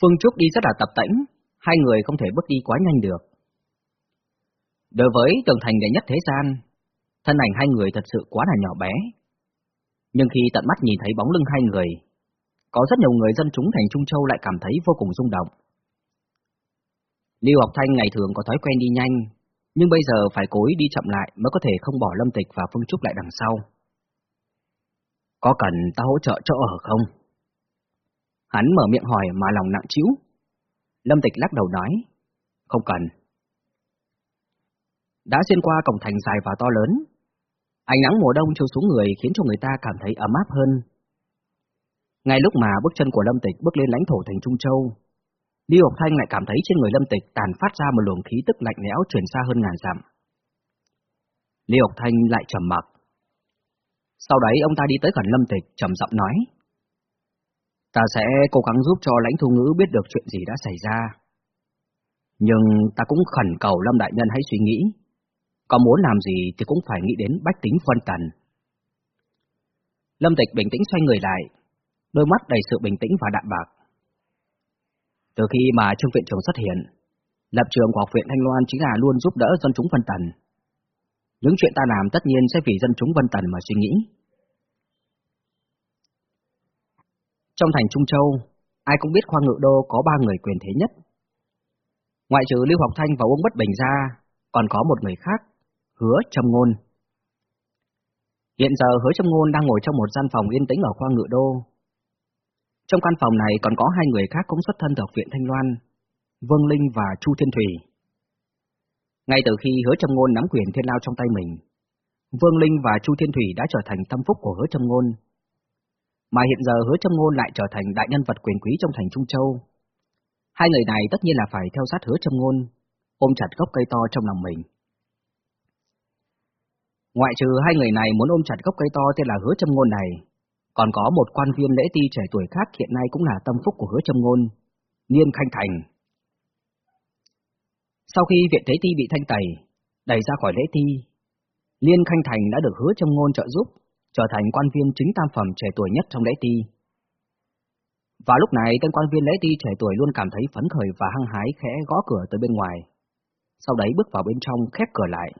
Phương Trúc đi rất là tập tễnh, hai người không thể bước đi quá nhanh được. Đối với tường thành đệ nhất thế gian, thân ảnh hai người thật sự quá là nhỏ bé. Nhưng khi tận mắt nhìn thấy bóng lưng hai người, có rất nhiều người dân chúng thành Trung Châu lại cảm thấy vô cùng rung động. Lưu Học Thanh ngày thường có thói quen đi nhanh, nhưng bây giờ phải cố ý đi chậm lại mới có thể không bỏ Lâm Tịch và Phương Trúc lại đằng sau. Có cần ta hỗ trợ chỗ ở không? Hắn mở miệng hỏi mà lòng nặng chịu. Lâm Tịch lắc đầu nói, không cần. Đã xuyên qua cổng thành dài và to lớn, ánh nắng mùa đông chiếu xuống người khiến cho người ta cảm thấy ấm áp hơn. Ngay lúc mà bước chân của Lâm Tịch bước lên lãnh thổ thành Trung Châu, Lưu Học Thanh lại cảm thấy trên người Lâm Tịch tàn phát ra một luồng khí tức lạnh lẽo truyền xa hơn ngàn dặm. Lưu Học Thanh lại trầm mặc. Sau đấy ông ta đi tới gần Lâm Tịch, trầm giọng nói. Ta sẽ cố gắng giúp cho lãnh thu ngữ biết được chuyện gì đã xảy ra. Nhưng ta cũng khẩn cầu Lâm Đại Nhân hãy suy nghĩ. Có muốn làm gì thì cũng phải nghĩ đến bách tính phân tần. Lâm Tịch bình tĩnh xoay người lại, đôi mắt đầy sự bình tĩnh và đạm bạc. Từ khi mà Trương Viện Trưởng xuất hiện, lập trường của học viện Thanh Loan chính là luôn giúp đỡ dân chúng phân tần. Những chuyện ta làm tất nhiên sẽ vì dân chúng phân tần mà suy nghĩ. Trong thành Trung Châu, ai cũng biết khoa ngự đô có ba người quyền thế nhất. Ngoại trừ Lưu Học Thanh và Uông Bất Bình ra, còn có một người khác, Hứa Trâm Ngôn. Hiện giờ Hứa Trâm Ngôn đang ngồi trong một gian phòng yên tĩnh ở khoa ngự đô. Trong căn phòng này còn có hai người khác cũng xuất thân từ học viện Thanh Loan, Vương Linh và Chu Thiên Thủy. Ngay từ khi Hứa Trâm Ngôn nắm quyền thiên lao trong tay mình, Vương Linh và Chu Thiên Thủy đã trở thành tâm phúc của Hứa Trâm Ngôn, mà hiện giờ hứa châm ngôn lại trở thành đại nhân vật quyền quý trong thành Trung Châu. Hai người này tất nhiên là phải theo sát hứa châm ngôn, ôm chặt gốc cây to trong lòng mình. Ngoại trừ hai người này muốn ôm chặt gốc cây to tên là hứa châm ngôn này, còn có một quan viên lễ ti trẻ tuổi khác hiện nay cũng là tâm phúc của hứa châm ngôn, Niên Khanh Thành. Sau khi viện thế ti bị thanh tẩy, đẩy ra khỏi lễ ti, Liên Khanh Thành đã được hứa châm ngôn trợ giúp, trở thành quan viên chính tam phẩm trẻ tuổi nhất trong lễ ti. Và lúc này tên quan viên lễ ti trẻ tuổi luôn cảm thấy phấn khởi và hăng hái khẽ gõ cửa tới bên ngoài. Sau đấy bước vào bên trong khép cửa lại.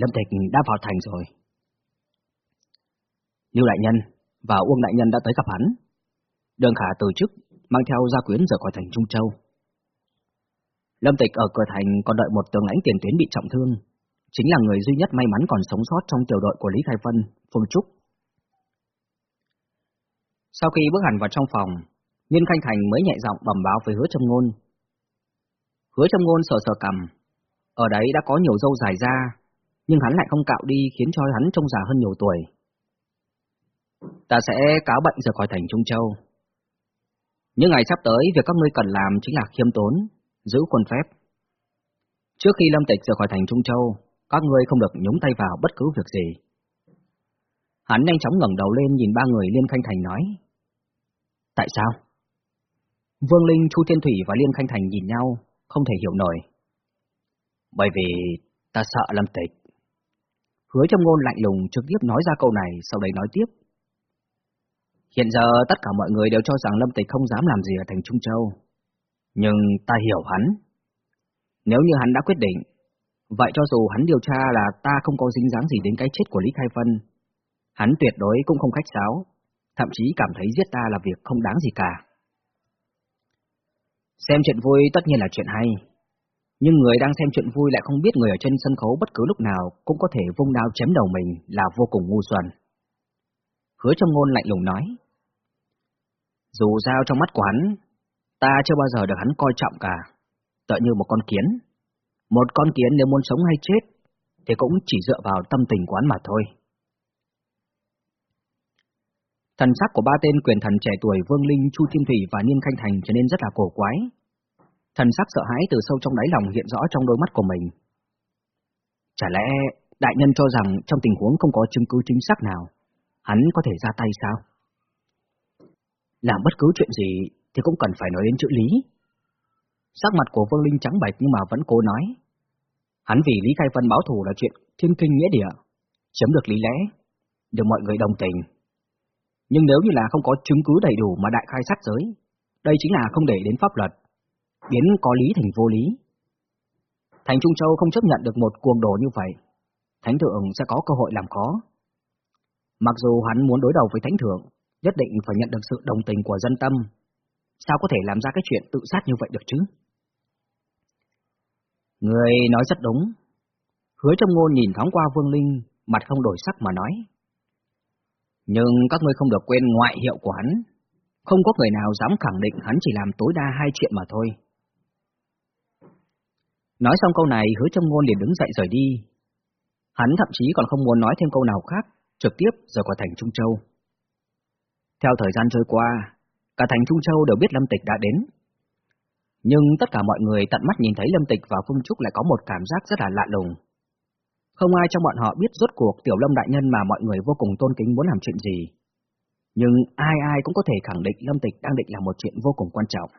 Lâm Tịch đã vào thành rồi. Lưu Đại Nhân và Uông Đại Nhân đã tới gặp hắn. Đường Khả từ chức, mang theo gia quyến rời khỏi thành Trung Châu. Lâm Tịch ở cửa thành còn đợi một tướng lãnh tiền tuyến bị trọng thương, chính là người duy nhất may mắn còn sống sót trong tiểu đội của Lý Khai Vân, Phương Trúc. Sau khi bước hẳn vào trong phòng, Nhiên Khanh Thành mới nhẹ giọng bẩm báo với hứa trâm ngôn. Hứa trâm ngôn sờ sờ cầm, ở đấy đã có nhiều dâu dài ra, nhưng hắn lại không cạo đi khiến cho hắn trông già hơn nhiều tuổi. Ta sẽ cáo bệnh rời khỏi thành Trung Châu. Những ngày sắp tới, việc các ngươi cần làm chính là khiêm tốn, giữ khuôn phép. Trước khi Lâm Tịch rời khỏi thành Trung Châu, các ngươi không được nhúng tay vào bất cứ việc gì. Hắn nhanh chóng ngẩng đầu lên nhìn ba người Liên Khanh Thành nói. Tại sao? Vương Linh, Chu Thiên Thủy và Liên Khanh Thành nhìn nhau, không thể hiểu nổi. Bởi vì ta sợ Lâm Tịch. Hứa trong ngôn lạnh lùng trực tiếp nói ra câu này, sau đấy nói tiếp. Hiện giờ tất cả mọi người đều cho rằng Lâm Tịch không dám làm gì ở thành Trung Châu. Nhưng ta hiểu hắn. Nếu như hắn đã quyết định, Vậy cho dù hắn điều tra là ta không có dính dáng gì đến cái chết của Lý Khai Vân, hắn tuyệt đối cũng không khách sáo, thậm chí cảm thấy giết ta là việc không đáng gì cả. Xem chuyện vui tất nhiên là chuyện hay, nhưng người đang xem chuyện vui lại không biết người ở trên sân khấu bất cứ lúc nào cũng có thể vung đao chém đầu mình là vô cùng ngu xuẩn. Hứa trong ngôn lạnh lùng nói. Dù sao trong mắt của hắn, ta chưa bao giờ được hắn coi trọng cả, tựa như một con kiến. Một con kiến nếu muốn sống hay chết, thì cũng chỉ dựa vào tâm tình quán mà thôi. Thần sắc của ba tên quyền thần trẻ tuổi Vương Linh, Chu Thiên Thủy và Niên Khanh Thành trở nên rất là cổ quái. Thần sắc sợ hãi từ sâu trong đáy lòng hiện rõ trong đôi mắt của mình. Chả lẽ đại nhân cho rằng trong tình huống không có chứng cứ chính xác nào, hắn có thể ra tay sao? Làm bất cứ chuyện gì thì cũng cần phải nói đến chữ lý. Sắc mặt của Vương Linh trắng bệch nhưng mà vẫn cố nói. Hắn vì Lý Khai Vân báo thù là chuyện thiên kinh nghĩa địa, chấm được lý lẽ, được mọi người đồng tình. Nhưng nếu như là không có chứng cứ đầy đủ mà đại khai sát giới, Đây chính là không để đến pháp luật, biến có lý thành vô lý. Thành Trung Châu không chấp nhận được một cuồng đồ như vậy, Thánh Thượng sẽ có cơ hội làm khó. Mặc dù hắn muốn đối đầu với Thánh Thượng, nhất định phải nhận được sự đồng tình của dân tâm. Sao có thể làm ra cái chuyện tự sát như vậy được chứ? Người nói rất đúng. Hứa trong ngôn nhìn thoáng qua Vương Linh, mặt không đổi sắc mà nói. Nhưng các ngươi không được quên ngoại hiệu của hắn. Không có người nào dám khẳng định hắn chỉ làm tối đa hai chuyện mà thôi. Nói xong câu này, hứa trong ngôn liền đứng dậy rời đi. Hắn thậm chí còn không muốn nói thêm câu nào khác, trực tiếp rời khỏi thành Trung Châu. Theo thời gian trôi qua, cả thành Trung Châu đều biết Lâm Tịch đã đến. Nhưng tất cả mọi người tận mắt nhìn thấy Lâm Tịch và Phương Trúc lại có một cảm giác rất là lạ lùng. Không ai trong bọn họ biết rốt cuộc Tiểu Lâm Đại Nhân mà mọi người vô cùng tôn kính muốn làm chuyện gì. Nhưng ai ai cũng có thể khẳng định Lâm Tịch đang định làm một chuyện vô cùng quan trọng.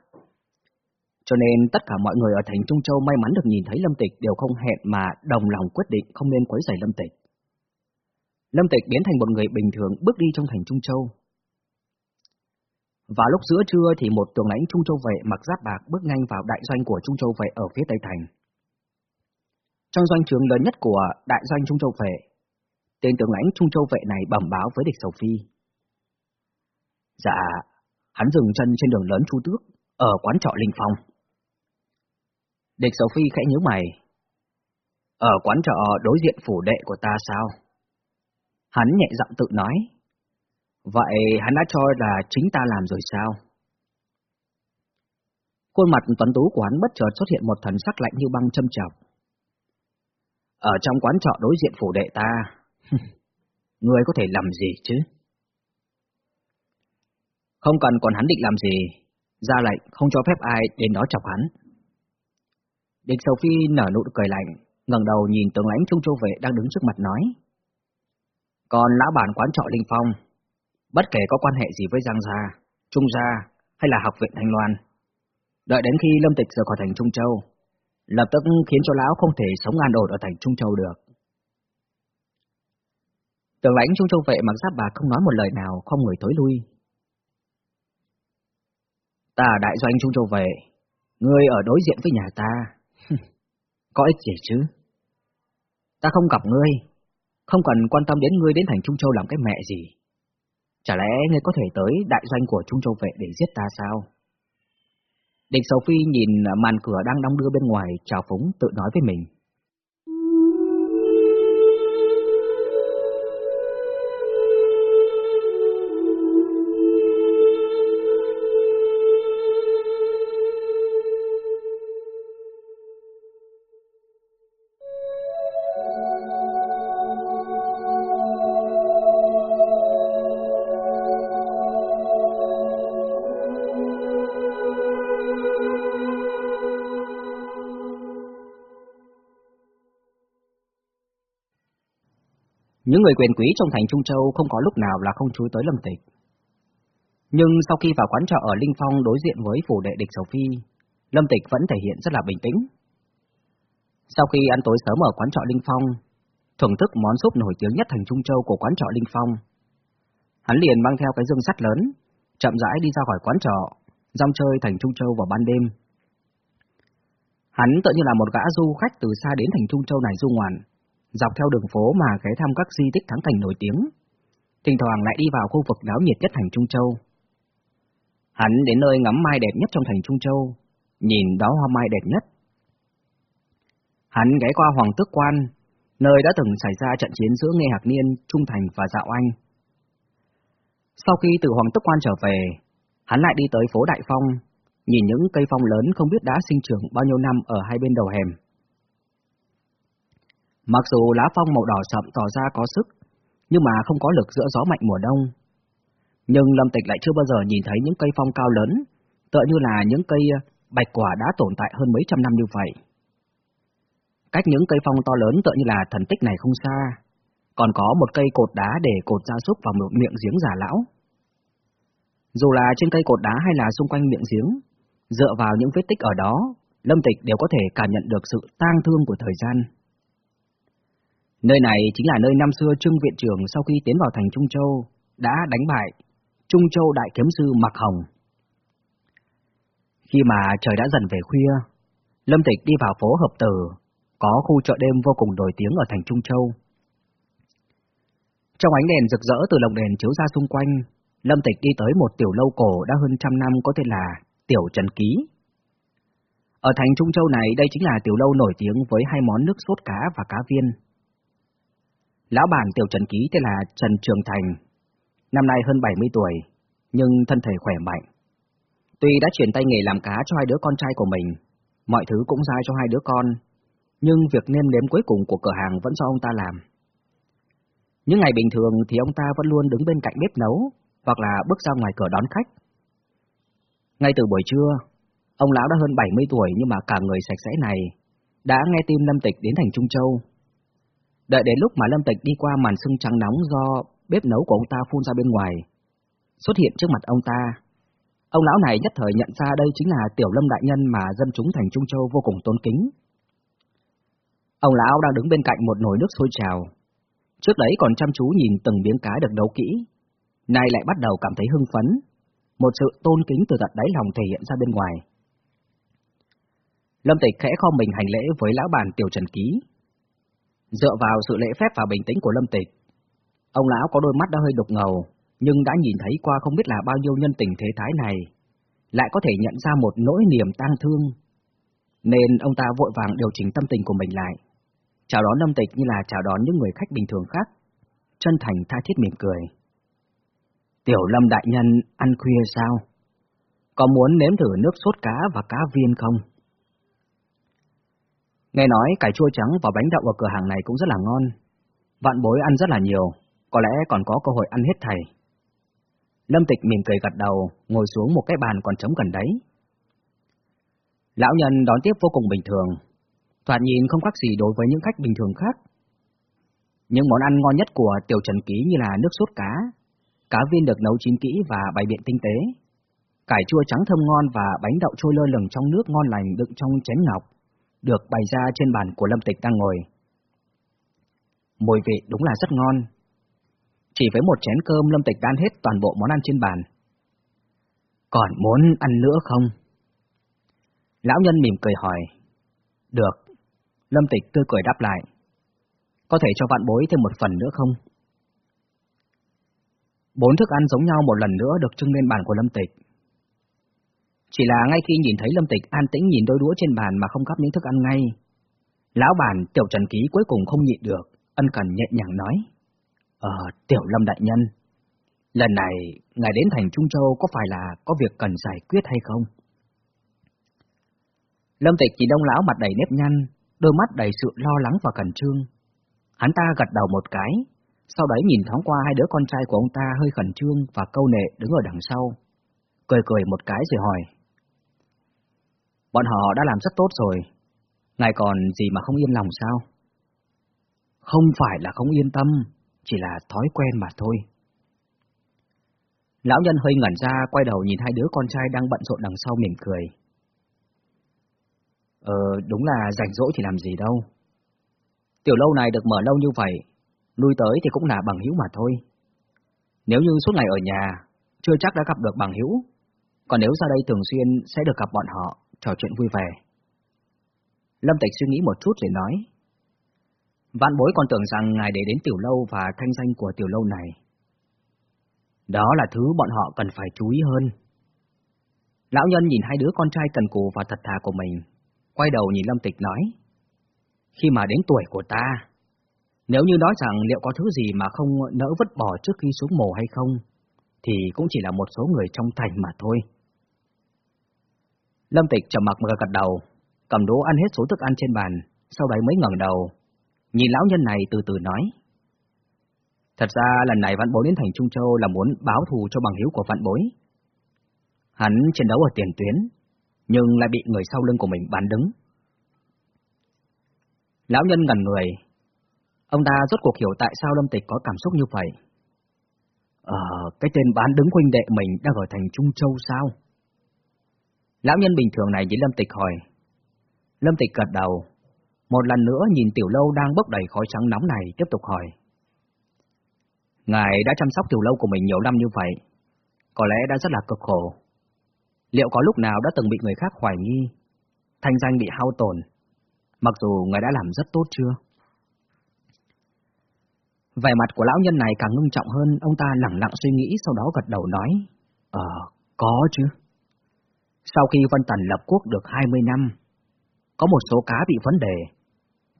Cho nên tất cả mọi người ở thành Trung Châu may mắn được nhìn thấy Lâm Tịch đều không hẹn mà đồng lòng quyết định không nên quấy rầy Lâm Tịch. Lâm Tịch biến thành một người bình thường bước đi trong thành Trung Châu. Và lúc giữa trưa thì một tướng lãnh Trung Châu vệ mặc giáp bạc bước nhanh vào đại doanh của Trung Châu vệ ở phía Tây Thành. Trong doanh trường lớn nhất của đại doanh Trung Châu vệ, tên tướng lãnh Trung Châu vệ này bẩm báo với địch Sầu Phi. Dạ, hắn dừng chân trên đường lớn Chu Tước, ở quán trọ Linh Phong. Địch Sầu Phi khẽ nhíu mày. Ở quán trọ đối diện phủ đệ của ta sao? Hắn nhẹ giọng tự nói. Vậy hắn đã cho là chính ta làm rồi sao? Khuôn mặt tuấn tú của hắn bất chợt xuất hiện một thần sắc lạnh như băng châm chọc. Ở trong quán trọ đối diện phủ đệ ta, người có thể làm gì chứ? Không cần còn hắn định làm gì, ra lệnh không cho phép ai đến đó chọc hắn. Địch Sầu Phi nở nụ cười lạnh, ngẩng đầu nhìn tướng lãnh Trung Châu Vệ đang đứng trước mặt nói. Còn lão bản quán trọ Linh Phong, bất kể có quan hệ gì với Giang Gia, Trung Gia hay là học viện Thanh Loan, đợi đến khi Lâm Tịch rời khỏi thành Trung Châu, lập tức khiến cho lão không thể sống an ổn ở thành Trung Châu được. Tướng lãnh Trung Châu Vệ mặc giáp bạc không nói một lời nào, không người tối lui. Ta đại doanh Trung Châu Vệ, ngươi ở đối diện với nhà ta, có ích gì chứ? Ta không gặp ngươi, không cần quan tâm đến ngươi đến thành Trung Châu làm cái mẹ gì. Chả lẽ ngươi có thể tới đại doanh của Trung Châu vệ để giết ta sao? Địch Sầu Phi nhìn màn cửa đang đóng đưa bên ngoài, chào phúng tự nói với mình. Những người quyền quý trong thành Trung Châu không có lúc nào là không chú tới Lâm Tịch. Nhưng sau khi vào quán trọ ở Linh Phong đối diện với phủ đệ địch Sầu Phi, Lâm Tịch vẫn thể hiện rất là bình tĩnh. Sau khi ăn tối sớm ở quán trọ Linh Phong, thưởng thức món súp nổi tiếng nhất thành Trung Châu của quán trọ Linh Phong, hắn liền mang theo cái dương sắt lớn, chậm rãi đi ra khỏi quán trọ, rong chơi thành Trung Châu vào ban đêm. Hắn tự như là một gã du khách từ xa đến thành Trung Châu này du ngoạn, dọc theo đường phố mà ghé thăm các di tích thắng thành nổi tiếng, thỉnh thoảng lại đi vào khu vực náo nhiệt nhất thành Trung Châu. Hắn đến nơi ngắm mai đẹp nhất trong thành Trung Châu, nhìn đó hoa mai đẹp nhất. Hắn ghé qua Hoàng Tước Quan, nơi đã từng xảy ra trận chiến giữa Nghe Hạc Niên, Trung Thành và Dạo Anh. Sau khi từ Hoàng Tước Quan trở về, hắn lại đi tới phố Đại Phong, nhìn những cây phong lớn không biết đã sinh trưởng bao nhiêu năm ở hai bên đầu hẻm. Mặc dù lá phong màu đỏ sậm tỏ ra có sức, nhưng mà không có lực giữa gió mạnh mùa đông. Nhưng Lâm Tịch lại chưa bao giờ nhìn thấy những cây phong cao lớn, tựa như là những cây ờ, bạch quả đã tồn tại hơn mấy trăm năm như vậy. Cách những cây phong to lớn tựa như là thần tích này không xa, còn có một cây cột đá để cột gia súc vào một miệng giếng giả lão. Dù là trên cây cột đá hay là xung quanh miệng giếng, dựa vào những vết tích ở đó, Lâm Tịch đều có thể cảm nhận được sự tang thương của thời gian. Nơi này chính là nơi năm xưa Trương Viện trưởng sau khi tiến vào thành Trung Châu đã đánh bại Trung Châu Đại Kiếm Sư Mạc Hồng. Khi mà trời đã dần về khuya, Lâm Tịch đi vào phố Hợp Tử, có khu chợ đêm vô cùng nổi tiếng ở thành Trung Châu. Trong ánh đèn rực rỡ từ lồng đèn chiếu ra xung quanh, Lâm Tịch đi tới một tiểu lâu cổ đã hơn trăm năm có tên là Tiểu Trần Ký. Ở thành Trung Châu này, đây chính là tiểu lâu nổi tiếng với hai món nước sốt cá và cá viên. Lão bản Tiểu Trần Ký tên là Trần Trường Thành, năm nay hơn 70 tuổi, nhưng thân thể khỏe mạnh. Tuy đã chuyển tay nghề làm cá cho hai đứa con trai của mình, mọi thứ cũng giao cho hai đứa con, nhưng việc nêm nếm cuối cùng của cửa hàng vẫn do ông ta làm. Những ngày bình thường thì ông ta vẫn luôn đứng bên cạnh bếp nấu, hoặc là bước ra ngoài cửa đón khách. Ngay từ buổi trưa, ông lão đã hơn 70 tuổi nhưng mà cả người sạch sẽ này đã nghe tin Lâm Tịch đến thành Trung Châu. Đợi đến lúc mà Lâm Tịch đi qua màn sưng trắng nóng do bếp nấu của ông ta phun ra bên ngoài, xuất hiện trước mặt ông ta. Ông lão này nhất thời nhận ra đây chính là Tiểu Lâm Đại Nhân mà dân chúng thành Trung Châu vô cùng tôn kính. Ông lão đang đứng bên cạnh một nồi nước sôi trào. Trước đấy còn chăm chú nhìn từng miếng cá được nấu kỹ, nay lại bắt đầu cảm thấy hưng phấn, một sự tôn kính từ tận đáy lòng thể hiện ra bên ngoài. Lâm Tịch khẽ kho mình hành lễ với lão bản Tiểu Trần Ký. Dựa vào sự lễ phép và bình tĩnh của Lâm Tịch, ông lão có đôi mắt đã hơi đục ngầu, nhưng đã nhìn thấy qua không biết là bao nhiêu nhân tình thế thái này, lại có thể nhận ra một nỗi niềm tang thương. Nên ông ta vội vàng điều chỉnh tâm tình của mình lại, chào đón Lâm Tịch như là chào đón những người khách bình thường khác, chân thành tha thiết mỉm cười. Tiểu Lâm đại nhân ăn khuya sao? Có muốn nếm thử nước sốt cá và cá viên không? Nghe nói cải chua trắng và bánh đậu ở cửa hàng này cũng rất là ngon. Vạn bối ăn rất là nhiều, có lẽ còn có cơ hội ăn hết thầy. Lâm Tịch mỉm cười gật đầu, ngồi xuống một cái bàn còn trống gần đấy. Lão nhân đón tiếp vô cùng bình thường, thoạt nhìn không khác gì đối với những khách bình thường khác. Những món ăn ngon nhất của Tiểu Trần Ký như là nước sốt cá, cá viên được nấu chín kỹ và bày biện tinh tế, cải chua trắng thơm ngon và bánh đậu trôi lơ lửng trong nước ngon lành đựng trong chén ngọc, được bày ra trên bàn của Lâm Tịch đang ngồi. Mùi vị đúng là rất ngon. Chỉ với một chén cơm, Lâm Tịch đan hết toàn bộ món ăn trên bàn. Còn muốn ăn nữa không? Lão nhân mỉm cười hỏi. Được. Lâm Tịch tươi cười đáp lại. Có thể cho vạn bối thêm một phần nữa không? Bốn thức ăn giống nhau một lần nữa được trưng lên bàn của Lâm Tịch. Chỉ là ngay khi nhìn thấy Lâm Tịch an tĩnh nhìn đôi đũa trên bàn mà không gắp những thức ăn ngay, lão bản Tiểu Trần Ký cuối cùng không nhịn được, ân cần nhẹ nhàng nói. Ờ, Tiểu Lâm Đại Nhân, lần này ngài đến thành Trung Châu có phải là có việc cần giải quyết hay không? Lâm Tịch chỉ đông lão mặt đầy nếp nhăn, đôi mắt đầy sự lo lắng và cẩn trương. Hắn ta gật đầu một cái, sau đấy nhìn thoáng qua hai đứa con trai của ông ta hơi khẩn trương và câu nệ đứng ở đằng sau. Cười cười một cái rồi hỏi. Bọn họ đã làm rất tốt rồi. Ngài còn gì mà không yên lòng sao? Không phải là không yên tâm, chỉ là thói quen mà thôi. Lão nhân hơi ngẩn ra, quay đầu nhìn hai đứa con trai đang bận rộn đằng sau mỉm cười. Ờ, đúng là rảnh rỗi thì làm gì đâu. Tiểu lâu này được mở lâu như vậy, lui tới thì cũng là bằng hữu mà thôi. Nếu như suốt ngày ở nhà, chưa chắc đã gặp được bằng hữu, còn nếu ra đây thường xuyên sẽ được gặp bọn họ, trò chuyện vui vẻ. Lâm Tịch suy nghĩ một chút rồi nói. Vạn bối còn tưởng rằng ngài để đến tiểu lâu và thanh danh của tiểu lâu này. Đó là thứ bọn họ cần phải chú ý hơn. Lão nhân nhìn hai đứa con trai cần cù và thật thà của mình, quay đầu nhìn Lâm Tịch nói. Khi mà đến tuổi của ta, nếu như nói rằng liệu có thứ gì mà không nỡ vứt bỏ trước khi xuống mồ hay không, thì cũng chỉ là một số người trong thành mà thôi. Lâm Tịch trầm mặc gật đầu, cầm đũa ăn hết số thức ăn trên bàn, sau đấy mới ngẩng đầu, nhìn lão nhân này từ từ nói. Thật ra lần này Vạn Bối đến thành Trung Châu là muốn báo thù cho bằng hữu của Vạn Bối. Hắn chiến đấu ở tiền tuyến, nhưng lại bị người sau lưng của mình bắn đứng. Lão nhân ngẩn người, ông ta rốt cuộc hiểu tại sao Lâm Tịch có cảm xúc như vậy. Ờ, cái tên bán đứng huynh đệ mình đang ở thành Trung Châu sao? Lão nhân bình thường này với Lâm Tịch hỏi. Lâm Tịch gật đầu, một lần nữa nhìn tiểu lâu đang bốc đầy khói trắng nóng này tiếp tục hỏi. Ngài đã chăm sóc tiểu lâu của mình nhiều năm như vậy, có lẽ đã rất là cực khổ. liệu có lúc nào đã từng bị người khác hoài nghi, thanh danh bị hao tổn, mặc dù ngài đã làm rất tốt chưa? Vẻ mặt của lão nhân này càng ngưng trọng hơn, ông ta lặng lặng suy nghĩ sau đó gật đầu nói, Ờ, có chứ. Sau khi Vân Tần lập quốc được 20 năm, có một số cá bị vấn đề,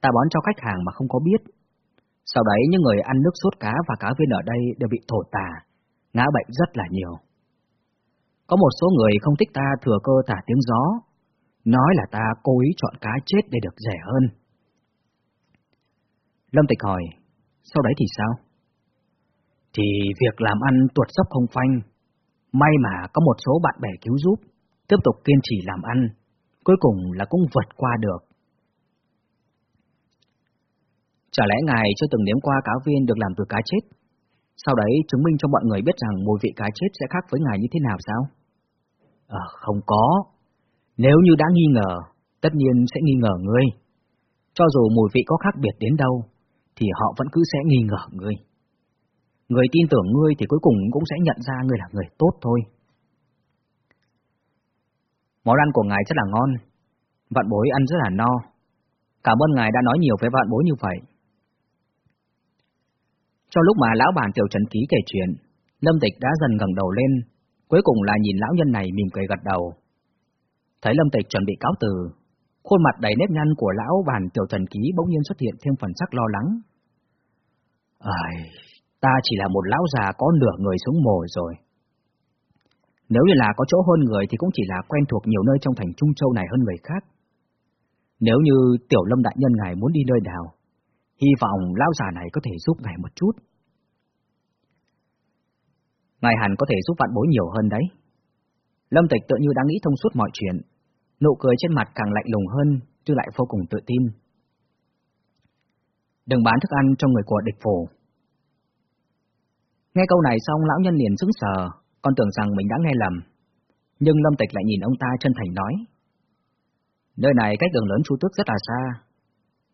ta bón cho khách hàng mà không có biết. Sau đấy những người ăn nước sốt cá và cá viên ở đây đều bị thổ tà, ngã bệnh rất là nhiều. Có một số người không thích ta thừa cơ tả tiếng gió, nói là ta cố ý chọn cá chết để được rẻ hơn. Lâm Tịch hỏi, sau đấy thì sao? Thì việc làm ăn tuột dốc không phanh, may mà có một số bạn bè cứu giúp, tiếp tục kiên trì làm ăn, cuối cùng là cũng vượt qua được. Chả lẽ ngài chưa từng nếm qua cá viên được làm từ cá chết? Sau đấy chứng minh cho mọi người biết rằng mùi vị cá chết sẽ khác với ngài như thế nào sao? Ờ, không có. Nếu như đã nghi ngờ, tất nhiên sẽ nghi ngờ ngươi. Cho dù mùi vị có khác biệt đến đâu, thì họ vẫn cứ sẽ nghi ngờ ngươi. Người tin tưởng ngươi thì cuối cùng cũng sẽ nhận ra ngươi là người tốt thôi. Món ăn của ngài rất là ngon, vạn bối ăn rất là no. Cảm ơn ngài đã nói nhiều với vạn bối như vậy. Cho lúc mà lão bản tiểu trần ký kể chuyện, Lâm Tịch đã dần ngẩng đầu lên, cuối cùng là nhìn lão nhân này mỉm cười gật đầu. Thấy Lâm Tịch chuẩn bị cáo từ, khuôn mặt đầy nếp nhăn của lão bản tiểu trần ký bỗng nhiên xuất hiện thêm phần sắc lo lắng. Ai, ta chỉ là một lão già có nửa người xuống mồ rồi. Nếu như là có chỗ hơn người thì cũng chỉ là quen thuộc nhiều nơi trong thành Trung Châu này hơn người khác. Nếu như tiểu lâm đại nhân ngài muốn đi nơi nào, hy vọng lão già này có thể giúp ngài một chút. Ngài hẳn có thể giúp vạn bối nhiều hơn đấy. Lâm Tịch tự như đang nghĩ thông suốt mọi chuyện, nụ cười trên mặt càng lạnh lùng hơn, chứ lại vô cùng tự tin. Đừng bán thức ăn cho người của địch phủ. Nghe câu này xong lão nhân liền sững sờ, con tưởng rằng mình đã nghe lầm. Nhưng Lâm Tịch lại nhìn ông ta chân thành nói. Nơi này cách đường lớn Chu Tước rất là xa,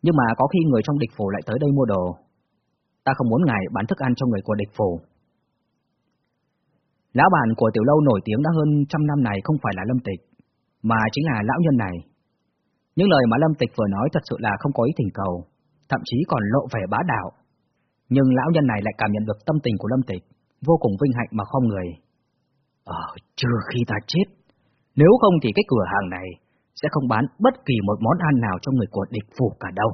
nhưng mà có khi người trong địch phủ lại tới đây mua đồ. Ta không muốn ngài bán thức ăn cho người của địch phủ. Lão bản của tiểu lâu nổi tiếng đã hơn trăm năm này không phải là Lâm Tịch, mà chính là lão nhân này. Những lời mà Lâm Tịch vừa nói thật sự là không có ý thỉnh cầu, thậm chí còn lộ vẻ bá đạo. Nhưng lão nhân này lại cảm nhận được tâm tình của Lâm Tịch, vô cùng vinh hạnh mà không người. Ờ, trừ khi ta chết, nếu không thì cái cửa hàng này sẽ không bán bất kỳ một món ăn nào cho người của địch phủ cả đâu.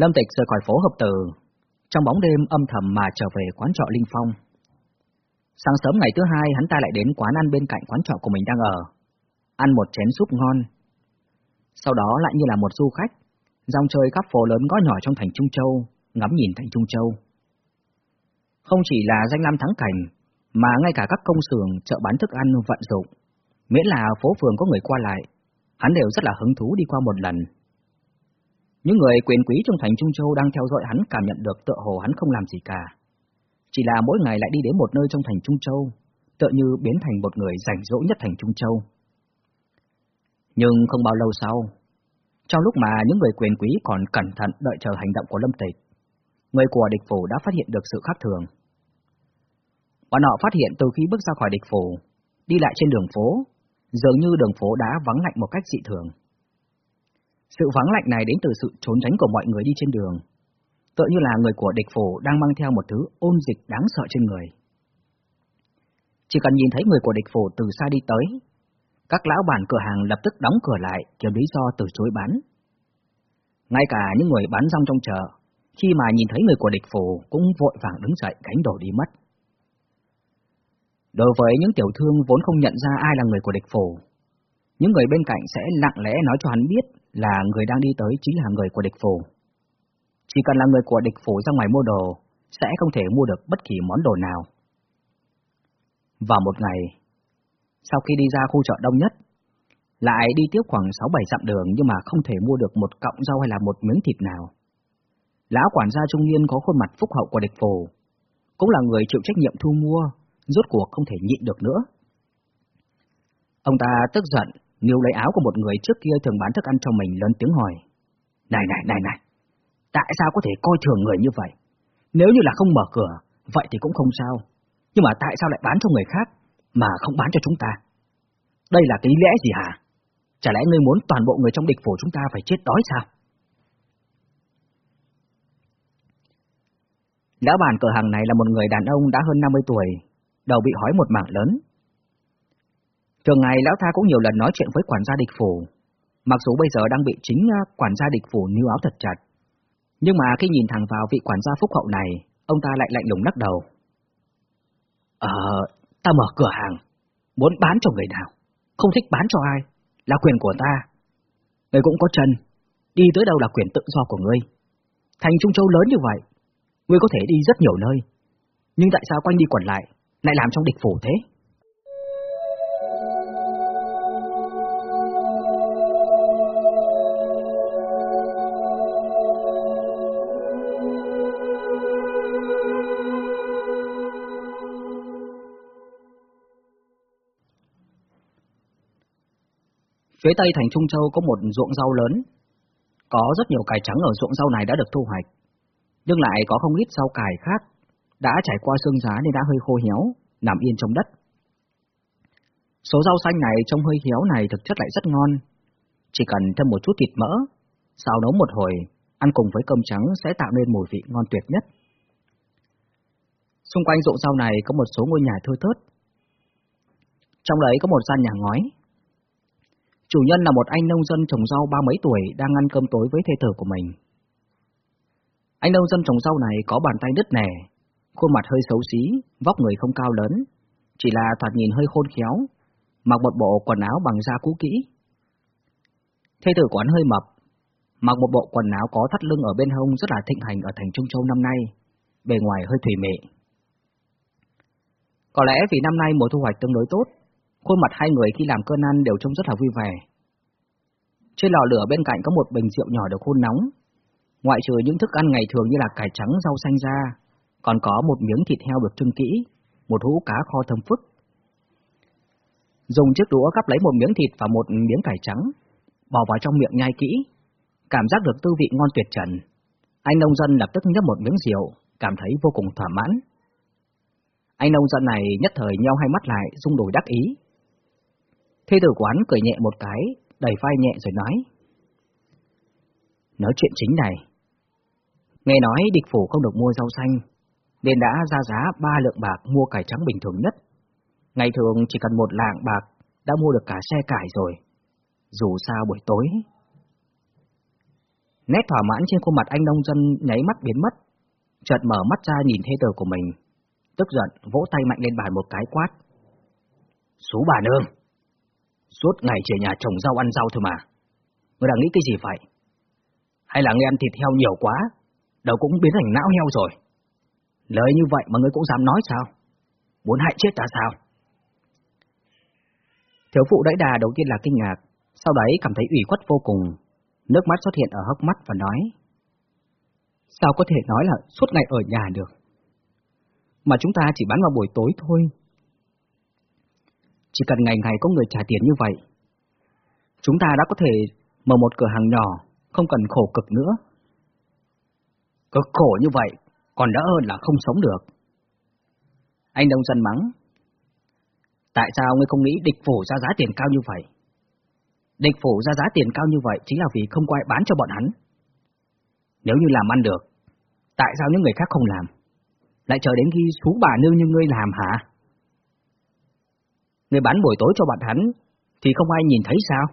Lâm Tịch rời khỏi phố hợp tử, trong bóng đêm âm thầm mà trở về quán trọ Linh Phong. Sáng sớm ngày thứ hai hắn ta lại đến quán ăn bên cạnh quán trọ của mình đang ở, ăn một chén súp ngon. Sau đó lại như là một du khách, dòng chơi khắp phố lớn ngõ nhỏ trong thành Trung Châu, ngắm nhìn thành Trung Châu. Không chỉ là danh lam thắng cảnh, mà ngay cả các công xưởng, chợ bán thức ăn vận dụng, miễn là phố phường có người qua lại, hắn đều rất là hứng thú đi qua một lần. Những người quyền quý trong thành Trung Châu đang theo dõi hắn cảm nhận được tựa hồ hắn không làm gì cả. Chỉ là mỗi ngày lại đi đến một nơi trong thành Trung Châu, tựa như biến thành một người rảnh rỗi nhất thành Trung Châu. Nhưng không bao lâu sau, trong lúc mà những người quyền quý còn cẩn thận đợi chờ hành động của Lâm Tịch, người của địch phủ đã phát hiện được sự khác thường. Bọn họ phát hiện từ khi bước ra khỏi địch phủ, đi lại trên đường phố, dường như đường phố đã vắng lạnh một cách dị thường. Sự vắng lạnh này đến từ sự trốn tránh của mọi người đi trên đường, tựa như là người của địch phủ đang mang theo một thứ ôn dịch đáng sợ trên người. Chỉ cần nhìn thấy người của địch phủ từ xa đi tới, các lão bản cửa hàng lập tức đóng cửa lại kiếm lý do từ chối bán. Ngay cả những người bán rong trong chợ, khi mà nhìn thấy người của địch phủ cũng vội vàng đứng dậy gánh đổ đi mất. Đối với những tiểu thương vốn không nhận ra ai là người của địch phủ, những người bên cạnh sẽ lặng lẽ nói cho hắn biết là người đang đi tới chính là người của địch phủ. Chỉ cần là người của địch phủ ra ngoài mua đồ, sẽ không thể mua được bất kỳ món đồ nào. Vào một ngày, sau khi đi ra khu chợ đông nhất, lại đi tiếp khoảng 6-7 dặm đường nhưng mà không thể mua được một cọng rau hay là một miếng thịt nào. Lão quản gia trung niên có khuôn mặt phúc hậu của địch phổ cũng là người chịu trách nhiệm thu mua, rốt cuộc không thể nhịn được nữa. Ông ta tức giận, níu lấy áo của một người trước kia thường bán thức ăn cho mình lớn tiếng hỏi. Này này này này, tại sao có thể coi thường người như vậy? Nếu như là không mở cửa, vậy thì cũng không sao. Nhưng mà tại sao lại bán cho người khác? mà không bán cho chúng ta. Đây là cái lẽ gì hả? Chả lẽ ngươi muốn toàn bộ người trong địch phổ chúng ta phải chết đói sao? Lão bản cửa hàng này là một người đàn ông đã hơn 50 tuổi, đầu bị hói một mảng lớn. Thường ngày lão ta cũng nhiều lần nói chuyện với quản gia địch phủ, mặc dù bây giờ đang bị chính à, quản gia địch phủ níu áo thật chặt. Nhưng mà khi nhìn thẳng vào vị quản gia phúc hậu này, ông ta lại lạnh lùng lắc đầu. Ờ, ta mở cửa hàng, muốn bán cho người nào, không thích bán cho ai, là quyền của ta. Người cũng có chân, đi tới đâu là quyền tự do của ngươi. Thành Trung Châu lớn như vậy, ngươi có thể đi rất nhiều nơi, nhưng tại sao quanh đi quẩn lại, lại làm trong địch phủ thế? Phía tây thành Trung Châu có một ruộng rau lớn. Có rất nhiều cải trắng ở ruộng rau này đã được thu hoạch, nhưng lại có không ít rau cải khác đã trải qua xương giá nên đã hơi khô héo, nằm yên trong đất. Số rau xanh này trong hơi héo này thực chất lại rất ngon. Chỉ cần thêm một chút thịt mỡ, xào nấu một hồi, ăn cùng với cơm trắng sẽ tạo nên mùi vị ngon tuyệt nhất. Xung quanh ruộng rau này có một số ngôi nhà thưa thớt. Trong đấy có một gian nhà ngói, Chủ nhân là một anh nông dân trồng rau ba mấy tuổi đang ăn cơm tối với thê tử của mình. Anh nông dân trồng rau này có bàn tay đứt nẻ, khuôn mặt hơi xấu xí, vóc người không cao lớn, chỉ là thoạt nhìn hơi khôn khéo, mặc một bộ quần áo bằng da cũ kỹ. Thê tử quán hơi mập, mặc một bộ quần áo có thắt lưng ở bên hông rất là thịnh hành ở thành Trung Châu năm nay, bề ngoài hơi thủy mị. Có lẽ vì năm nay mùa thu hoạch tương đối tốt, Khuôn mặt hai người khi làm cơn ăn đều trông rất là vui vẻ. Trên lò lửa bên cạnh có một bình rượu nhỏ được khuôn nóng. Ngoại trừ những thức ăn ngày thường như là cải trắng rau xanh ra, còn có một miếng thịt heo được trưng kỹ, một hũ cá kho thơm phức. Dùng chiếc đũa gắp lấy một miếng thịt và một miếng cải trắng, bỏ vào trong miệng nhai kỹ, cảm giác được tư vị ngon tuyệt trần. Anh nông dân lập tức nhấp một miếng rượu, cảm thấy vô cùng thỏa mãn. Anh nông dân này nhất thời nhau hai mắt lại, rung đổi đắc ý, Thế tử quán cười nhẹ một cái, đẩy vai nhẹ rồi nói. Nói chuyện chính này. Nghe nói địch phủ không được mua rau xanh, nên đã ra giá ba lượng bạc mua cải trắng bình thường nhất. Ngày thường chỉ cần một lạng bạc đã mua được cả xe cải rồi. Dù sao buổi tối... Nét thỏa mãn trên khuôn mặt anh nông dân nháy mắt biến mất, chợt mở mắt ra nhìn thê tử của mình, tức giận vỗ tay mạnh lên bàn một cái quát. Sú bà nương! Suốt ngày chỉ nhà trồng rau ăn rau thôi mà. người đang nghĩ cái gì vậy? Hay là nghe ăn thịt heo nhiều quá, đầu cũng biến thành não heo rồi. Lời như vậy mà ngươi cũng dám nói sao? Muốn hại chết ta sao? Thiếu phụ đẩy đà đầu tiên là kinh ngạc, sau đấy cảm thấy ủy khuất vô cùng, nước mắt xuất hiện ở hốc mắt và nói. Sao có thể nói là suốt ngày ở nhà được? Mà chúng ta chỉ bán vào buổi tối thôi, chỉ cần ngày ngày có người trả tiền như vậy, chúng ta đã có thể mở một cửa hàng nhỏ, không cần khổ cực nữa. Cực khổ như vậy, còn đỡ hơn là không sống được. Anh Đông Dân mắng. Tại sao ngươi không nghĩ địch phủ ra giá tiền cao như vậy? Địch phủ ra giá tiền cao như vậy chính là vì không có ai bán cho bọn hắn. Nếu như làm ăn được, tại sao những người khác không làm? Lại chờ đến khi xuống bà nương như ngươi làm hả? Người bán buổi tối cho bọn hắn, thì không ai nhìn thấy sao?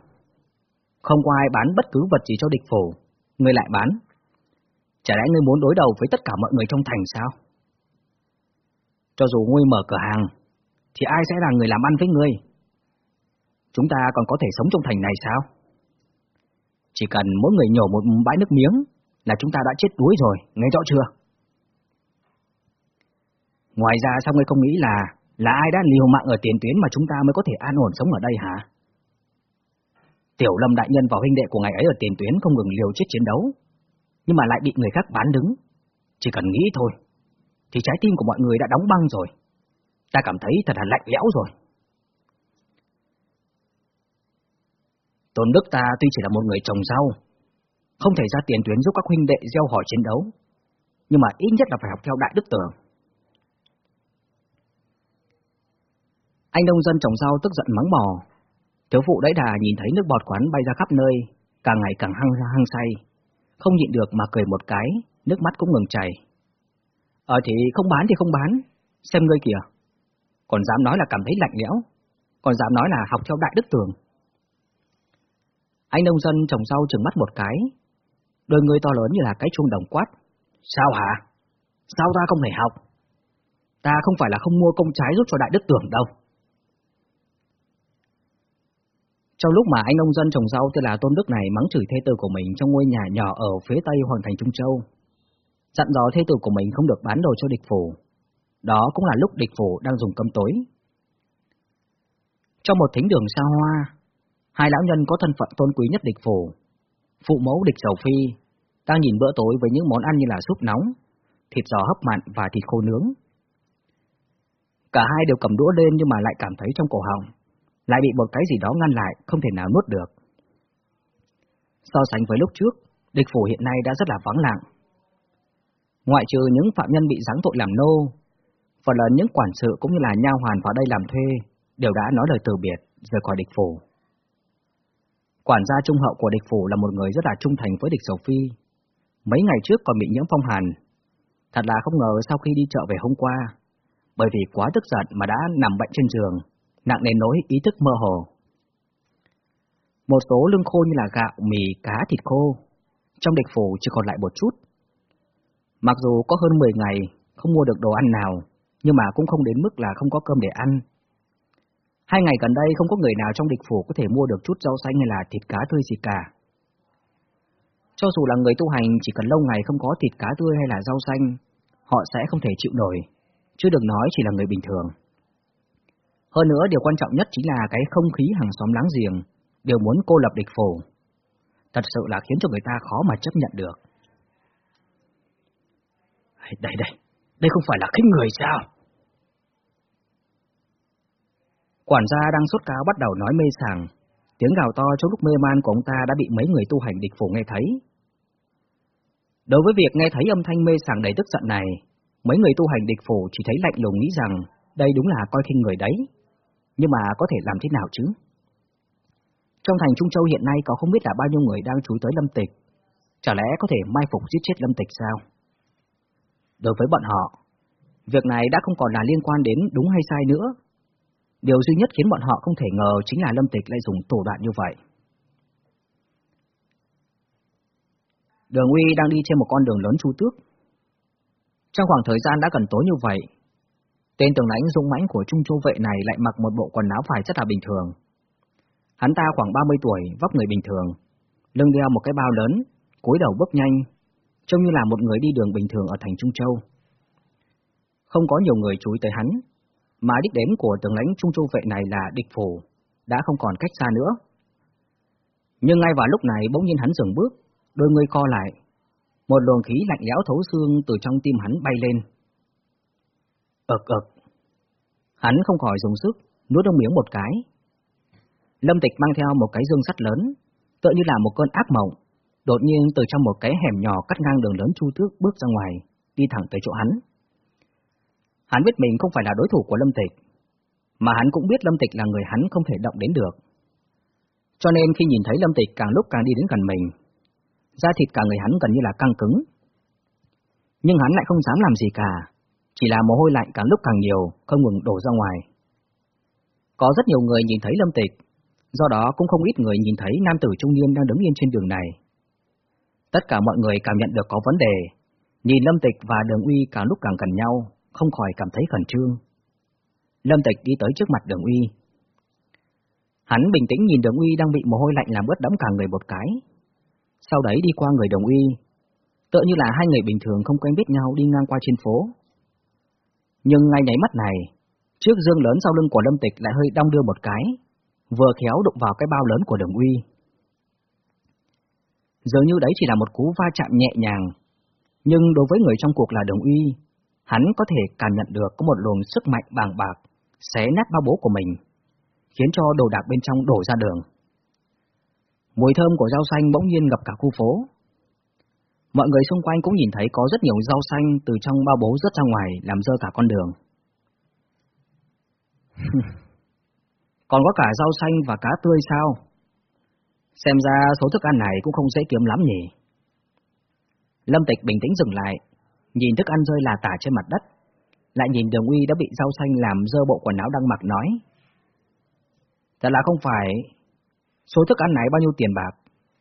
Không có ai bán bất cứ vật gì cho địch phủ, người lại bán. Chả lẽ ngươi muốn đối đầu với tất cả mọi người trong thành sao? Cho dù ngươi mở cửa hàng, thì ai sẽ là người làm ăn với ngươi? Chúng ta còn có thể sống trong thành này sao? Chỉ cần mỗi người nhổ một bãi nước miếng là chúng ta đã chết đuối rồi, nghe rõ chưa? Ngoài ra sao ngươi không nghĩ là là ai đã liều mạng ở tiền tuyến mà chúng ta mới có thể an ổn sống ở đây hả? Tiểu Lâm đại nhân và huynh đệ của ngài ấy ở tiền tuyến không ngừng liều chết chiến đấu, nhưng mà lại bị người khác bán đứng. Chỉ cần nghĩ thôi, thì trái tim của mọi người đã đóng băng rồi. Ta cảm thấy thật là lạnh lẽo rồi. Tôn Đức ta tuy chỉ là một người trồng rau, không thể ra tiền tuyến giúp các huynh đệ gieo hỏi chiến đấu, nhưng mà ít nhất là phải học theo Đại Đức tưởng. Anh nông dân trồng rau tức giận mắng bò. Thiếu phụ đáy đà nhìn thấy nước bọt quán bay ra khắp nơi, càng ngày càng hăng hăng say. Không nhịn được mà cười một cái, nước mắt cũng ngừng chảy. Ờ thì không bán thì không bán, xem ngươi kìa. Còn dám nói là cảm thấy lạnh lẽo, còn dám nói là học theo đại đức tường. Anh nông dân trồng rau trừng mắt một cái, đôi người to lớn như là cái chuông đồng quát. Sao hả? Sao ta không thể học? Ta không phải là không mua công trái giúp cho đại đức tưởng đâu. Trong lúc mà anh nông dân trồng rau tên là Tôn Đức này mắng chửi thê tử của mình trong ngôi nhà nhỏ ở phía tây Hoàng thành Trung Châu, dặn dò thê tử của mình không được bán đồ cho địch phủ. Đó cũng là lúc địch phủ đang dùng cơm tối. Trong một thính đường xa hoa, hai lão nhân có thân phận tôn quý nhất địch phủ, phụ mẫu địch dầu phi, đang nhìn bữa tối với những món ăn như là súp nóng, thịt giò hấp mặn và thịt khô nướng. Cả hai đều cầm đũa lên nhưng mà lại cảm thấy trong cổ họng, lại bị một cái gì đó ngăn lại, không thể nào nuốt được. So sánh với lúc trước, địch phủ hiện nay đã rất là vắng lặng. Ngoại trừ những phạm nhân bị giáng tội làm nô, phần lớn những quản sự cũng như là nha hoàn vào đây làm thuê đều đã nói lời từ biệt rời khỏi địch phủ. Quản gia trung hậu của địch phủ là một người rất là trung thành với địch Sầu Phi. Mấy ngày trước còn bị nhiễm phong hàn. Thật là không ngờ sau khi đi chợ về hôm qua, bởi vì quá tức giận mà đã nằm bệnh trên giường, nặng nề nỗi ý thức mơ hồ. Một số lương khô như là gạo, mì, cá, thịt khô, trong địch phủ chỉ còn lại một chút. Mặc dù có hơn 10 ngày không mua được đồ ăn nào, nhưng mà cũng không đến mức là không có cơm để ăn. Hai ngày gần đây không có người nào trong địch phủ có thể mua được chút rau xanh hay là thịt cá tươi gì cả. Cho dù là người tu hành chỉ cần lâu ngày không có thịt cá tươi hay là rau xanh, họ sẽ không thể chịu nổi, chứ đừng nói chỉ là người bình thường. Hơn nữa điều quan trọng nhất chính là cái không khí hàng xóm láng giềng, đều muốn cô lập địch phủ. Thật sự là khiến cho người ta khó mà chấp nhận được. Đây đây, đây không phải là khinh người sao? Quản gia đang sốt cáo bắt đầu nói mê sảng, tiếng gào to trong lúc mê man của ông ta đã bị mấy người tu hành địch phủ nghe thấy. Đối với việc nghe thấy âm thanh mê sảng đầy tức giận này, mấy người tu hành địch phủ chỉ thấy lạnh lùng nghĩ rằng đây đúng là coi khinh người đấy, nhưng mà có thể làm thế nào chứ? Trong thành Trung Châu hiện nay có không biết là bao nhiêu người đang chú tới Lâm Tịch, chả lẽ có thể mai phục giết chết Lâm Tịch sao? Đối với bọn họ, việc này đã không còn là liên quan đến đúng hay sai nữa, Điều duy nhất khiến bọn họ không thể ngờ chính là Lâm Tịch lại dùng thủ đoạn như vậy. Đường Uy đang đi trên một con đường lớn chu tước. Trong khoảng thời gian đã gần tối như vậy, tên tưởng lãnh dung mãnh của Trung Châu vệ này lại mặc một bộ quần áo phải rất là bình thường. Hắn ta khoảng 30 tuổi, vóc người bình thường, lưng đeo một cái bao lớn, cúi đầu bước nhanh, trông như là một người đi đường bình thường ở thành Trung Châu. Không có nhiều người chú ý tới hắn, mà đích đến của tướng lãnh Trung Châu vệ này là địch phủ, đã không còn cách xa nữa. Nhưng ngay vào lúc này bỗng nhiên hắn dừng bước, đôi người co lại, một luồng khí lạnh lẽo thấu xương từ trong tim hắn bay lên ực ực. Hắn không khỏi dùng sức, nuốt đông miếng một cái. Lâm Tịch mang theo một cái dương sắt lớn, tựa như là một cơn ác mộng, đột nhiên từ trong một cái hẻm nhỏ cắt ngang đường lớn chu tước bước ra ngoài, đi thẳng tới chỗ hắn. Hắn biết mình không phải là đối thủ của Lâm Tịch, mà hắn cũng biết Lâm Tịch là người hắn không thể động đến được. Cho nên khi nhìn thấy Lâm Tịch càng lúc càng đi đến gần mình, da thịt cả người hắn gần như là căng cứng. Nhưng hắn lại không dám làm gì cả, chỉ là mồ hôi lạnh càng lúc càng nhiều, không ngừng đổ ra ngoài. Có rất nhiều người nhìn thấy Lâm Tịch, do đó cũng không ít người nhìn thấy nam tử trung niên đang đứng yên trên đường này. Tất cả mọi người cảm nhận được có vấn đề, nhìn Lâm Tịch và Đường Uy càng lúc càng gần nhau, không khỏi cảm thấy khẩn trương. Lâm Tịch đi tới trước mặt đường uy. Hắn bình tĩnh nhìn đường uy đang bị mồ hôi lạnh làm ướt đẫm cả người một cái. Sau đấy đi qua người đường uy, tựa như là hai người bình thường không quen biết nhau đi ngang qua trên phố. Nhưng ngay nháy mắt này, chiếc dương lớn sau lưng của Lâm Tịch lại hơi đong đưa một cái, vừa khéo đụng vào cái bao lớn của đường uy. Dường như đấy chỉ là một cú va chạm nhẹ nhàng, nhưng đối với người trong cuộc là đường uy, hắn có thể cảm nhận được có một luồng sức mạnh bàng bạc, xé nát bao bố của mình, khiến cho đồ đạc bên trong đổ ra đường. Mùi thơm của rau xanh bỗng nhiên ngập cả khu phố. Mọi người xung quanh cũng nhìn thấy có rất nhiều rau xanh từ trong bao bố rớt ra ngoài làm dơ cả con đường. Còn có cả rau xanh và cá tươi sao? Xem ra số thức ăn này cũng không dễ kiếm lắm nhỉ. Lâm Tịch bình tĩnh dừng lại, nhìn thức ăn rơi là tả trên mặt đất, lại nhìn đường uy đã bị rau xanh làm dơ bộ quần áo đang mặc nói. Thật là không phải, số thức ăn này bao nhiêu tiền bạc,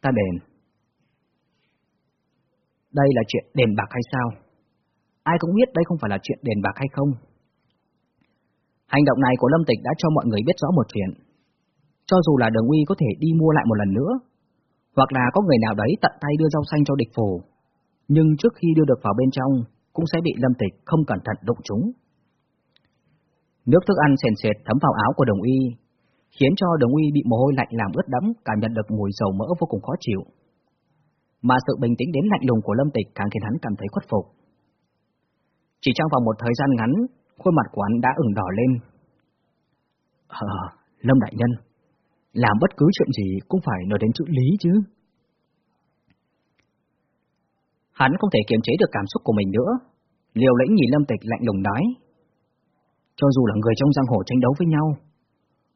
ta đền. Đây là chuyện đền bạc hay sao? Ai cũng biết đây không phải là chuyện đền bạc hay không. Hành động này của Lâm Tịch đã cho mọi người biết rõ một chuyện. Cho dù là đường uy có thể đi mua lại một lần nữa, hoặc là có người nào đấy tận tay đưa rau xanh cho địch phù, nhưng trước khi đưa được vào bên trong, cũng sẽ bị Lâm Tịch không cẩn thận đụng chúng. Nước thức ăn sền sệt thấm vào áo của đồng uy, khiến cho đồng uy bị mồ hôi lạnh làm ướt đẫm, cảm nhận được mùi dầu mỡ vô cùng khó chịu. Mà sự bình tĩnh đến lạnh lùng của Lâm Tịch càng khiến hắn cảm thấy khuất phục. Chỉ trong vòng một thời gian ngắn, khuôn mặt của hắn đã ửng đỏ lên. Ờ, Lâm Đại Nhân, làm bất cứ chuyện gì cũng phải nói đến chữ lý chứ. Hắn không thể kiềm chế được cảm xúc của mình nữa. Liều lĩnh nhìn Lâm Tịch lạnh lùng nói. Cho dù là người trong giang hồ tranh đấu với nhau,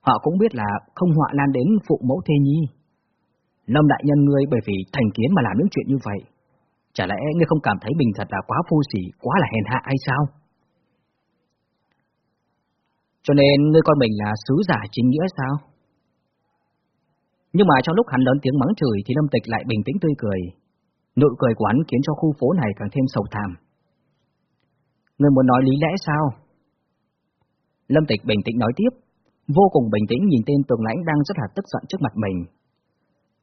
họ cũng biết là không họa lan đến phụ mẫu thê nhi. Lâm đại nhân ngươi bởi vì thành kiến mà làm những chuyện như vậy. Chả lẽ ngươi không cảm thấy mình thật là quá phu sỉ, quá là hèn hạ hay sao? Cho nên ngươi coi mình là sứ giả chính nghĩa sao? Nhưng mà trong lúc hắn lớn tiếng mắng chửi thì Lâm Tịch lại bình tĩnh tươi cười, Nụ cười của hắn khiến cho khu phố này càng thêm sầu thảm. ngươi muốn nói lý lẽ sao? Lâm Tịch bình tĩnh nói tiếp, vô cùng bình tĩnh nhìn tên tường lãnh đang rất là tức giận trước mặt mình.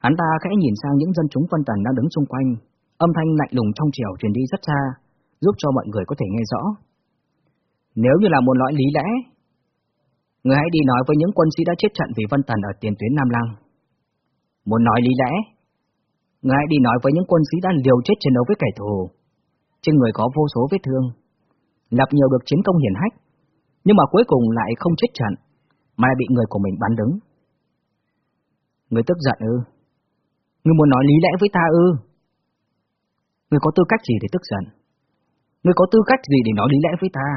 Hắn ta khẽ nhìn sang những dân chúng phân tần đang đứng xung quanh, âm thanh lạnh lùng trong trèo truyền đi rất xa, giúp cho mọi người có thể nghe rõ. Nếu như là muốn nói lý lẽ, người hãy đi nói với những quân sĩ đã chết trận vì Vân Tần ở tiền tuyến Nam Lăng. Muốn nói lý lẽ, người hãy đi nói với những quân sĩ đã liều chết chiến đấu với kẻ thù. Trên người có vô số vết thương, lập nhiều được chiến công hiển hách, nhưng mà cuối cùng lại không chết trận, mà bị người của mình bắn đứng. Người tức giận ư? Người muốn nói lý lẽ với ta ư? Người có tư cách gì để tức giận? Người có tư cách gì để nói lý lẽ với ta?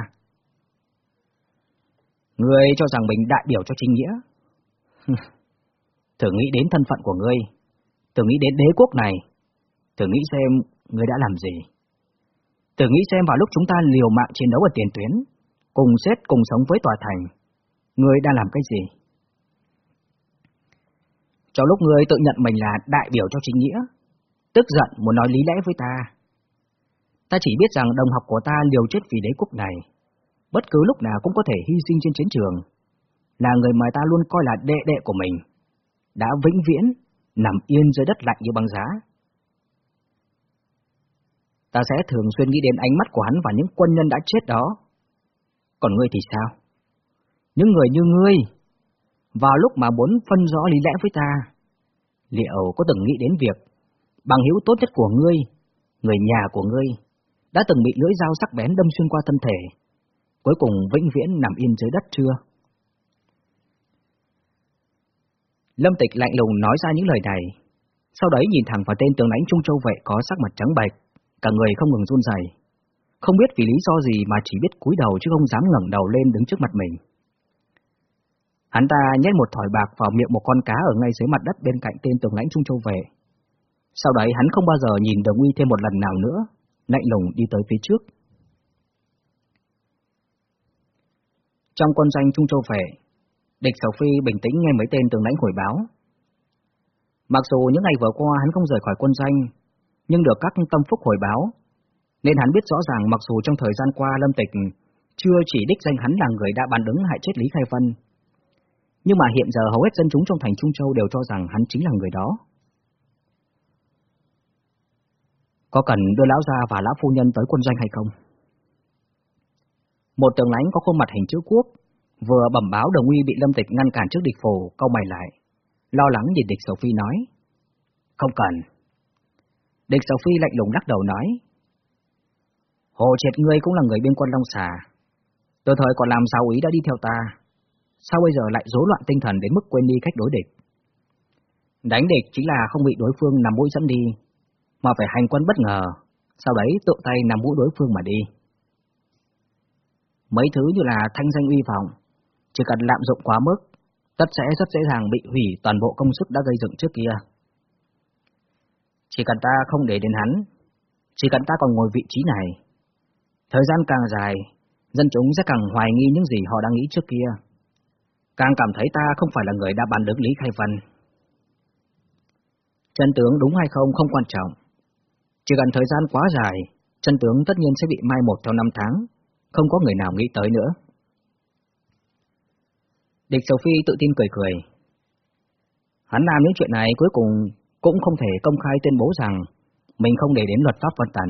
Người cho rằng mình đại biểu cho chính nghĩa. Thử nghĩ đến thân phận của ngươi Thử nghĩ đến đế quốc này, thử nghĩ xem người đã làm gì. Thử nghĩ xem vào lúc chúng ta liều mạng chiến đấu ở tiền tuyến, cùng xếp cùng sống với tòa thành, người đã làm cái gì? Cho lúc người tự nhận mình là đại biểu cho chính nghĩa, tức giận muốn nói lý lẽ với ta. Ta chỉ biết rằng đồng học của ta liều chết vì đế quốc này, bất cứ lúc nào cũng có thể hy sinh trên chiến trường, là người mà ta luôn coi là đệ đệ của mình, đã vĩnh viễn nằm yên dưới đất lạnh như băng giá. Ta sẽ thường xuyên nghĩ đến ánh mắt của hắn và những quân nhân đã chết đó. Còn ngươi thì sao? Những người như ngươi, vào lúc mà muốn phân rõ lý lẽ với ta, liệu có từng nghĩ đến việc bằng hữu tốt nhất của ngươi, người nhà của ngươi, đã từng bị lưỡi dao sắc bén đâm xuyên qua thân thể, cuối cùng vĩnh viễn nằm yên dưới đất chưa? Lâm Tịch lạnh lùng nói ra những lời này, sau đấy nhìn thẳng vào tên tướng lãnh Trung Châu vệ có sắc mặt trắng bệch, cả người không ngừng run rẩy, không biết vì lý do gì mà chỉ biết cúi đầu chứ không dám ngẩng đầu lên đứng trước mặt mình. Hắn ta nhét một thỏi bạc vào miệng một con cá ở ngay dưới mặt đất bên cạnh tên tường lãnh Trung Châu về. Sau đấy hắn không bao giờ nhìn Đồng Uy thêm một lần nào nữa, lạnh lùng đi tới phía trước. Trong quân danh Trung Châu về, Địch Sầu Phi bình tĩnh nghe mấy tên tường lãnh hồi báo. Mặc dù những ngày vừa qua hắn không rời khỏi quân danh, nhưng được các tâm phúc hồi báo, nên hắn biết rõ ràng mặc dù trong thời gian qua Lâm Tịch chưa chỉ đích danh hắn là người đã bàn đứng hại chết Lý Khai Vân, nhưng mà hiện giờ hầu hết dân chúng trong thành Trung Châu đều cho rằng hắn chính là người đó. Có cần đưa lão gia và lão phu nhân tới quân doanh hay không? Một tướng lãnh có khuôn mặt hình chữ quốc, Vừa bẩm báo đồng uy bị Lâm Tịch ngăn cản trước địch phổ, câu mày lại. Lo lắng nhìn địch Sầu Phi nói. Không cần. Địch Sầu Phi lạnh lùng lắc đầu nói. Hồ triệt ngươi cũng là người biên quân Long Xà. Từ thời còn làm sao ý đã đi theo ta. Sao bây giờ lại rối loạn tinh thần đến mức quên đi cách đối địch? Đánh địch chính là không bị đối phương nằm mũi dẫn đi, mà phải hành quân bất ngờ, sau đấy tự tay nằm mũi đối phương mà đi. Mấy thứ như là thanh danh uy vọng, chỉ cần lạm dụng quá mức, tất sẽ rất dễ dàng bị hủy toàn bộ công sức đã gây dựng trước kia. Chỉ cần ta không để đến hắn, chỉ cần ta còn ngồi vị trí này, thời gian càng dài, dân chúng sẽ càng hoài nghi những gì họ đang nghĩ trước kia, càng cảm thấy ta không phải là người đã bàn đứng Lý Khai Văn. Chân tướng đúng hay không không quan trọng, chỉ cần thời gian quá dài, chân tướng tất nhiên sẽ bị mai một theo năm tháng, không có người nào nghĩ tới nữa. Địch Sầu Phi tự tin cười cười. Hắn làm những chuyện này cuối cùng cũng không thể công khai tuyên bố rằng mình không để đến luật pháp văn tần.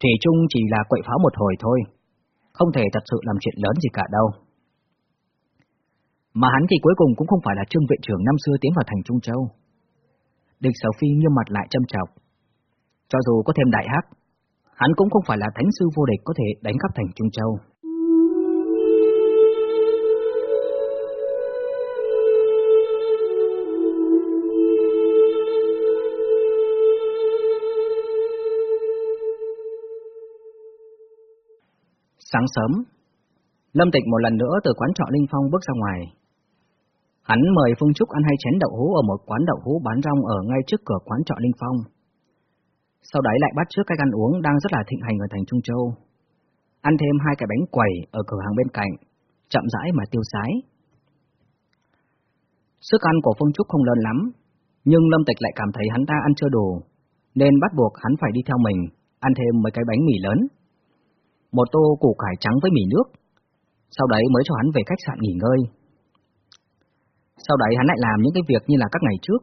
Thủy chung chỉ là quậy pháo một hồi thôi, không thể thật sự làm chuyện lớn gì cả đâu. Mà hắn thì cuối cùng cũng không phải là trương viện trưởng năm xưa tiến vào thành Trung Châu. Địch Sở Phi nghiêm mặt lại châm chọc. Cho dù có thêm đại hắc, hắn cũng không phải là thánh sư vô địch có thể đánh khắp thành Trung Châu. Sáng sớm, Lâm Tịch một lần nữa từ quán trọ Linh Phong bước ra ngoài. Hắn mời Phương Trúc ăn hai chén đậu hú ở một quán đậu hú bán rong ở ngay trước cửa quán trọ Linh Phong. Sau đấy lại bắt trước cách ăn uống đang rất là thịnh hành ở thành Trung Châu. Ăn thêm hai cái bánh quẩy ở cửa hàng bên cạnh, chậm rãi mà tiêu sái. Sức ăn của Phương Trúc không lớn lắm, nhưng Lâm Tịch lại cảm thấy hắn ta ăn chưa đủ, nên bắt buộc hắn phải đi theo mình, ăn thêm mấy cái bánh mì lớn một tô củ cải trắng với mì nước, sau đấy mới cho hắn về khách sạn nghỉ ngơi. Sau đấy hắn lại làm những cái việc như là các ngày trước,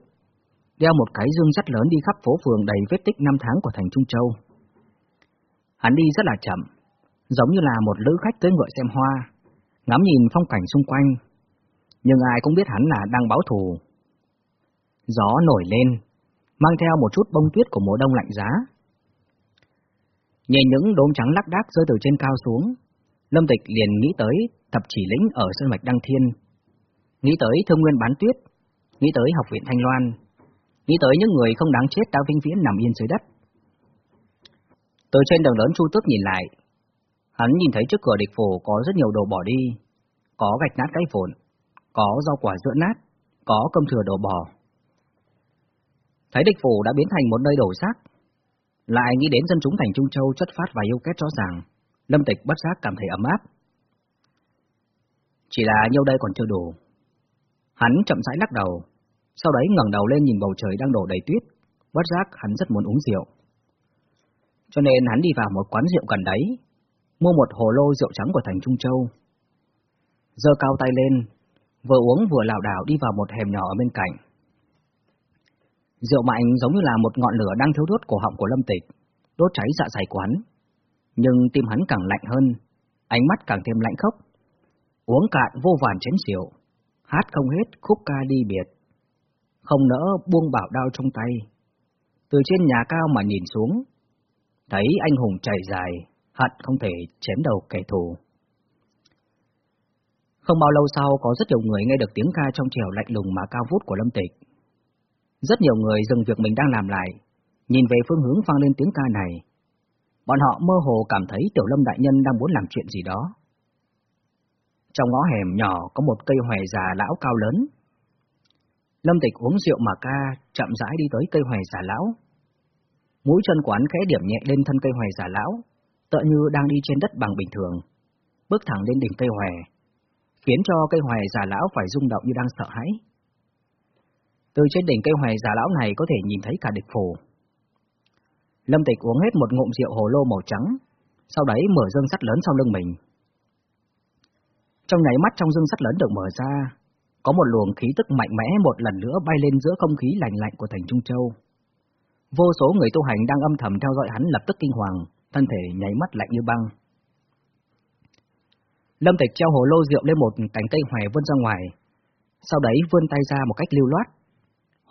đeo một cái dương rất lớn đi khắp phố phường đầy vết tích năm tháng của thành Trung Châu. Hắn đi rất là chậm, giống như là một lữ khách tới ngựa xem hoa, ngắm nhìn phong cảnh xung quanh, nhưng ai cũng biết hắn là đang báo thù. Gió nổi lên, mang theo một chút bông tuyết của mùa đông lạnh giá, Nhìn những đốm trắng lắc đác rơi từ trên cao xuống, Lâm Tịch liền nghĩ tới thập chỉ lĩnh ở Sơn Mạch Đăng Thiên, nghĩ tới thương nguyên bán tuyết, nghĩ tới học viện Thanh Loan, nghĩ tới những người không đáng chết đã vinh viễn nằm yên dưới đất. Từ trên đường lớn Chu Tước nhìn lại, hắn nhìn thấy trước cửa địch phủ có rất nhiều đồ bỏ đi, có gạch nát cái phồn, có rau quả giữa nát, có cơm thừa đồ bỏ. Thấy địch phủ đã biến thành một nơi đổ xác, lại nghĩ đến dân chúng thành Trung Châu chất phát và yêu kết rõ ràng, Lâm Tịch bất giác cảm thấy ấm áp. Chỉ là nhiêu đây còn chưa đủ. Hắn chậm rãi lắc đầu, sau đấy ngẩng đầu lên nhìn bầu trời đang đổ đầy tuyết, bất giác hắn rất muốn uống rượu. Cho nên hắn đi vào một quán rượu gần đấy, mua một hồ lô rượu trắng của thành Trung Châu. Giơ cao tay lên, vừa uống vừa lảo đảo đi vào một hẻm nhỏ ở bên cạnh. Rượu mạnh giống như là một ngọn lửa đang thiếu đốt cổ họng của Lâm Tịch, đốt cháy dạ dày của hắn. Nhưng tim hắn càng lạnh hơn, ánh mắt càng thêm lạnh khốc. Uống cạn vô vàn chén rượu, hát không hết khúc ca đi biệt. Không nỡ buông bảo đao trong tay. Từ trên nhà cao mà nhìn xuống, thấy anh hùng chảy dài, hận không thể chém đầu kẻ thù. Không bao lâu sau có rất nhiều người nghe được tiếng ca trong trèo lạnh lùng mà cao vút của Lâm Tịch. Rất nhiều người dừng việc mình đang làm lại, nhìn về phương hướng vang lên tiếng ca này. Bọn họ mơ hồ cảm thấy Tiểu Lâm Đại Nhân đang muốn làm chuyện gì đó. Trong ngõ hẻm nhỏ có một cây hòe già lão cao lớn. Lâm Tịch uống rượu mà ca, chậm rãi đi tới cây hòe già lão. Mũi chân quán khẽ điểm nhẹ lên thân cây hòe già lão, tựa như đang đi trên đất bằng bình thường, bước thẳng lên đỉnh cây hòe, khiến cho cây hòe già lão phải rung động như đang sợ hãi. Từ trên đỉnh cây hoài già lão này có thể nhìn thấy cả địch phủ. Lâm Tịch uống hết một ngụm rượu hồ lô màu trắng, sau đấy mở dương sắt lớn sau lưng mình. Trong nháy mắt trong dương sắt lớn được mở ra, có một luồng khí tức mạnh mẽ một lần nữa bay lên giữa không khí lạnh lạnh của thành Trung Châu. Vô số người tu hành đang âm thầm theo dõi hắn lập tức kinh hoàng, thân thể nháy mắt lạnh như băng. Lâm Tịch treo hồ lô rượu lên một cánh cây hoài vươn ra ngoài, sau đấy vươn tay ra một cách lưu loát,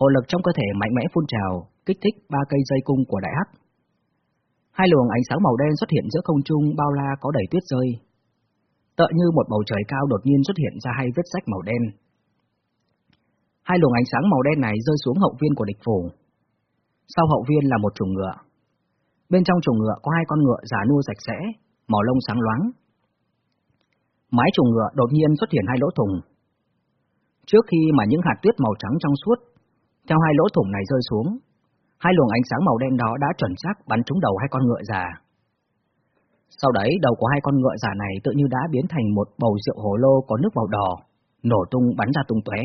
Hồ lực trong cơ thể mạnh mẽ phun trào, kích thích ba cây dây cung của đại hắc. Hai luồng ánh sáng màu đen xuất hiện giữa không trung bao la có đầy tuyết rơi. Tựa như một bầu trời cao đột nhiên xuất hiện ra hai vết sách màu đen. Hai luồng ánh sáng màu đen này rơi xuống hậu viên của địch phủ. Sau hậu viên là một chuồng ngựa. Bên trong chuồng ngựa có hai con ngựa già nua sạch sẽ, màu lông sáng loáng. Mái chuồng ngựa đột nhiên xuất hiện hai lỗ thùng. Trước khi mà những hạt tuyết màu trắng trong suốt, theo hai lỗ thủng này rơi xuống, hai luồng ánh sáng màu đen đó đã chuẩn xác bắn trúng đầu hai con ngựa già. Sau đấy, đầu của hai con ngựa già này tự như đã biến thành một bầu rượu hồ lô có nước màu đỏ, nổ tung bắn ra tung tóe.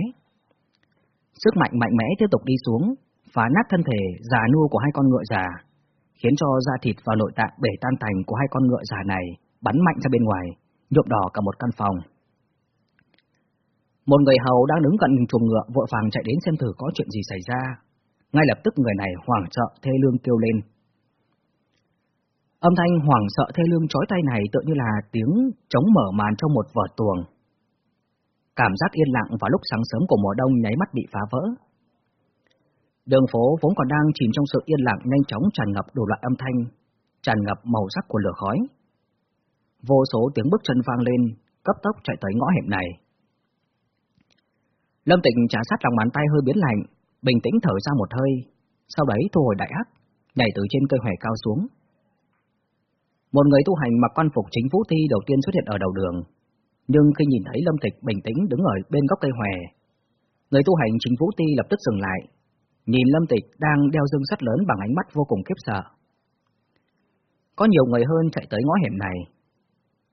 Sức mạnh mạnh mẽ tiếp tục đi xuống, phá nát thân thể già nua của hai con ngựa già, khiến cho da thịt và nội tạng bể tan thành của hai con ngựa già này bắn mạnh ra bên ngoài, nhuộm đỏ cả một căn phòng. Một người hầu đang đứng cạnh chuồng ngựa vội vàng chạy đến xem thử có chuyện gì xảy ra. Ngay lập tức người này hoảng sợ thê lương kêu lên. Âm thanh hoảng sợ thê lương chói tay này tựa như là tiếng chống mở màn trong một vở tuồng. Cảm giác yên lặng vào lúc sáng sớm của mùa đông nháy mắt bị phá vỡ. Đường phố vốn còn đang chìm trong sự yên lặng nhanh chóng tràn ngập đủ loại âm thanh, tràn ngập màu sắc của lửa khói. Vô số tiếng bước chân vang lên, cấp tốc chạy tới ngõ hẻm này. Lâm Tịnh trả sát lòng bàn tay hơi biến lạnh, bình tĩnh thở ra một hơi, sau đấy thu hồi đại hắc, nhảy từ trên cây hòe cao xuống. Một người tu hành mặc quan phục chính vũ thi đầu tiên xuất hiện ở đầu đường, nhưng khi nhìn thấy Lâm Tịch bình tĩnh đứng ở bên góc cây hòe, người tu hành chính vũ ti lập tức dừng lại, nhìn Lâm Tịch đang đeo dương sắt lớn bằng ánh mắt vô cùng khiếp sợ. Có nhiều người hơn chạy tới ngõ hẻm này,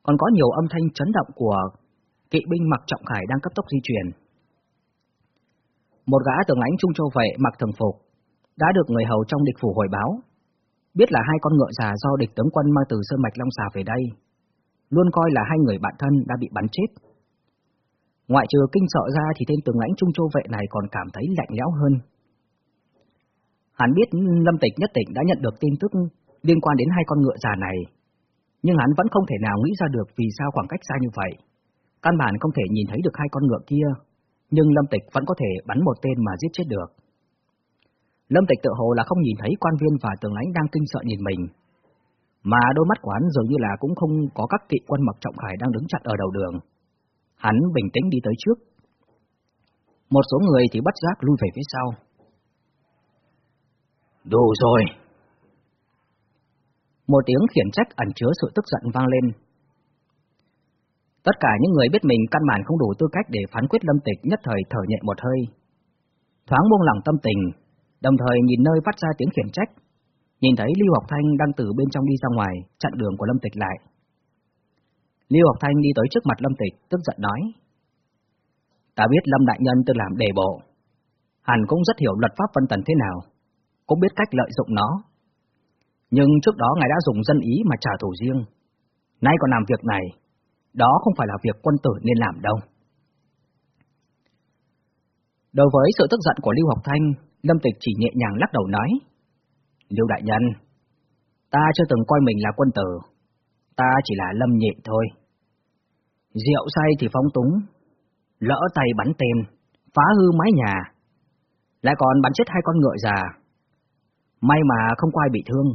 còn có nhiều âm thanh chấn động của kỵ binh mặc trọng khải đang cấp tốc di chuyển. Một gã tường lãnh trung châu vệ mặc thường phục, đã được người hầu trong địch phủ hồi báo, biết là hai con ngựa già do địch tướng quân mang từ Sơn Mạch Long Xà về đây, luôn coi là hai người bạn thân đã bị bắn chết. Ngoại trừ kinh sợ ra thì tên tướng lãnh trung châu vệ này còn cảm thấy lạnh lẽo hơn. Hắn biết Lâm Tịch nhất tịch đã nhận được tin tức liên quan đến hai con ngựa già này, nhưng hắn vẫn không thể nào nghĩ ra được vì sao khoảng cách xa như vậy. Căn bản không thể nhìn thấy được hai con ngựa kia, nhưng Lâm Tịch vẫn có thể bắn một tên mà giết chết được. Lâm Tịch tự hồ là không nhìn thấy quan viên và tướng lãnh đang kinh sợ nhìn mình, mà đôi mắt của hắn dường như là cũng không có các kỵ quân mặc trọng khải đang đứng chặt ở đầu đường. Hắn bình tĩnh đi tới trước. Một số người thì bất giác lui về phía sau. Đủ rồi. Một tiếng khiển trách ẩn chứa sự tức giận vang lên. Tất cả những người biết mình căn bản không đủ tư cách để phán quyết lâm tịch nhất thời thở nhẹ một hơi. Thoáng buông lỏng tâm tình, đồng thời nhìn nơi phát ra tiếng khiển trách, nhìn thấy Lưu Học Thanh đang từ bên trong đi ra ngoài, chặn đường của Lâm Tịch lại. Lưu Học Thanh đi tới trước mặt Lâm Tịch, tức giận nói. Ta biết Lâm Đại Nhân từng làm đề bộ, hẳn cũng rất hiểu luật pháp vân tần thế nào, cũng biết cách lợi dụng nó. Nhưng trước đó ngài đã dùng dân ý mà trả thù riêng, nay còn làm việc này, đó không phải là việc quân tử nên làm đâu. Đối với sự tức giận của Lưu Học Thanh, Lâm Tịch chỉ nhẹ nhàng lắc đầu nói. Lưu Đại Nhân, ta chưa từng coi mình là quân tử, ta chỉ là lâm nhị thôi. Rượu say thì phóng túng, lỡ tay bắn tên, phá hư mái nhà, lại còn bắn chết hai con ngựa già. May mà không có ai bị thương.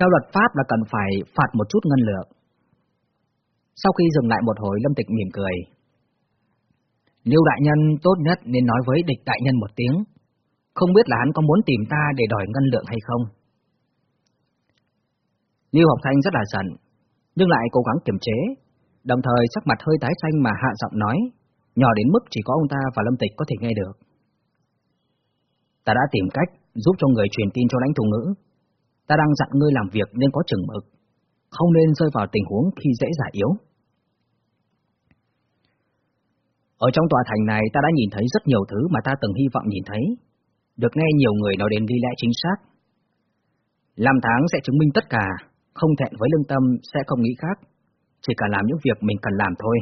Theo luật pháp là cần phải phạt một chút ngân lượng. Sau khi dừng lại một hồi Lâm Tịch mỉm cười. Lưu đại nhân tốt nhất nên nói với địch đại nhân một tiếng, không biết là hắn có muốn tìm ta để đòi ngân lượng hay không. Lưu Học Thanh rất là giận, nhưng lại cố gắng kiềm chế, đồng thời sắc mặt hơi tái xanh mà hạ giọng nói, nhỏ đến mức chỉ có ông ta và Lâm Tịch có thể nghe được. Ta đã tìm cách giúp cho người truyền tin cho lãnh thủ ngữ. Ta đang dặn ngươi làm việc nên có chừng mực, không nên rơi vào tình huống khi dễ giả yếu. Ở trong tòa thành này ta đã nhìn thấy rất nhiều thứ mà ta từng hy vọng nhìn thấy, được nghe nhiều người nói đến lý lẽ chính xác. Làm tháng sẽ chứng minh tất cả, không thẹn với lương tâm sẽ không nghĩ khác, chỉ cần làm những việc mình cần làm thôi.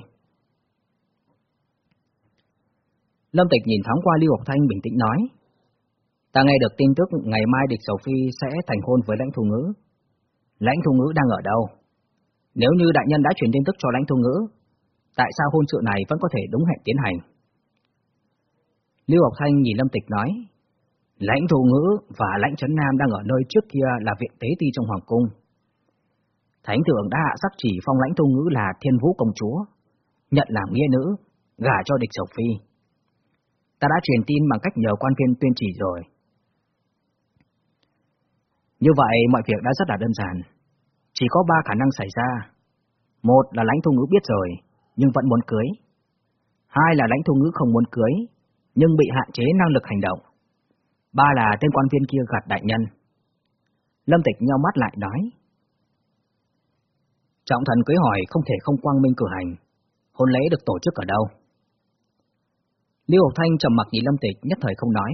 Lâm Tịch nhìn thoáng qua Lưu Ngọc Thanh bình tĩnh nói, Ta nghe được tin tức ngày mai địch Sầu Phi sẽ thành hôn với lãnh thu ngữ. Lãnh thu ngữ đang ở đâu? Nếu như đại nhân đã truyền tin tức cho lãnh thu ngữ, tại sao hôn sự này vẫn có thể đúng hẹn tiến hành? Lưu Ngọc Thanh nhìn Lâm Tịch nói, Lãnh thù ngữ và lãnh trấn nam đang ở nơi trước kia là viện tế ti trong hoàng cung. Thánh thượng đã hạ sắc chỉ phong lãnh thù ngữ là thiên vũ công chúa, nhận làm nghĩa nữ, gả cho địch sộc phi. Ta đã truyền tin bằng cách nhờ quan viên tuyên chỉ rồi. Như vậy mọi việc đã rất là đơn giản. Chỉ có ba khả năng xảy ra. Một là lãnh thù ngữ biết rồi, nhưng vẫn muốn cưới. Hai là lãnh thu ngữ không muốn cưới, nhưng bị hạn chế năng lực hành động. Ba là tên quan viên kia gạt đại nhân. Lâm Tịch nhau mắt lại nói. Trọng thần cưới hỏi không thể không quang minh cử hành. Hôn lễ được tổ chức ở đâu? Lưu Hộc Thanh trầm mặc nhìn Lâm Tịch nhất thời không nói.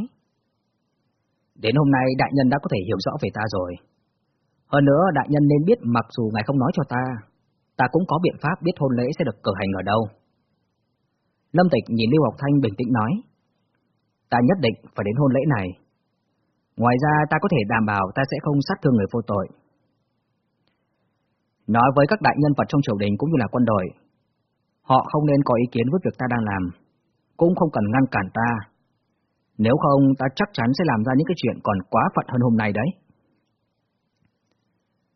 Đến hôm nay đại nhân đã có thể hiểu rõ về ta rồi. Hơn nữa đại nhân nên biết mặc dù ngài không nói cho ta, ta cũng có biện pháp biết hôn lễ sẽ được cử hành ở đâu. Lâm Tịch nhìn Lưu Học Thanh bình tĩnh nói. Ta nhất định phải đến hôn lễ này. Ngoài ra ta có thể đảm bảo ta sẽ không sát thương người vô tội. Nói với các đại nhân vật trong triều đình cũng như là quân đội, họ không nên có ý kiến với việc ta đang làm, cũng không cần ngăn cản ta. Nếu không, ta chắc chắn sẽ làm ra những cái chuyện còn quá phận hơn hôm nay đấy.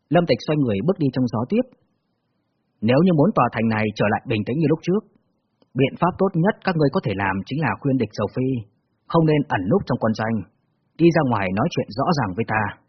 Lâm Tịch xoay người bước đi trong gió tiếp. Nếu như muốn tòa thành này trở lại bình tĩnh như lúc trước, biện pháp tốt nhất các ngươi có thể làm chính là khuyên địch Sầu Phi, không nên ẩn núp trong quân doanh đi ra ngoài nói chuyện rõ ràng với ta.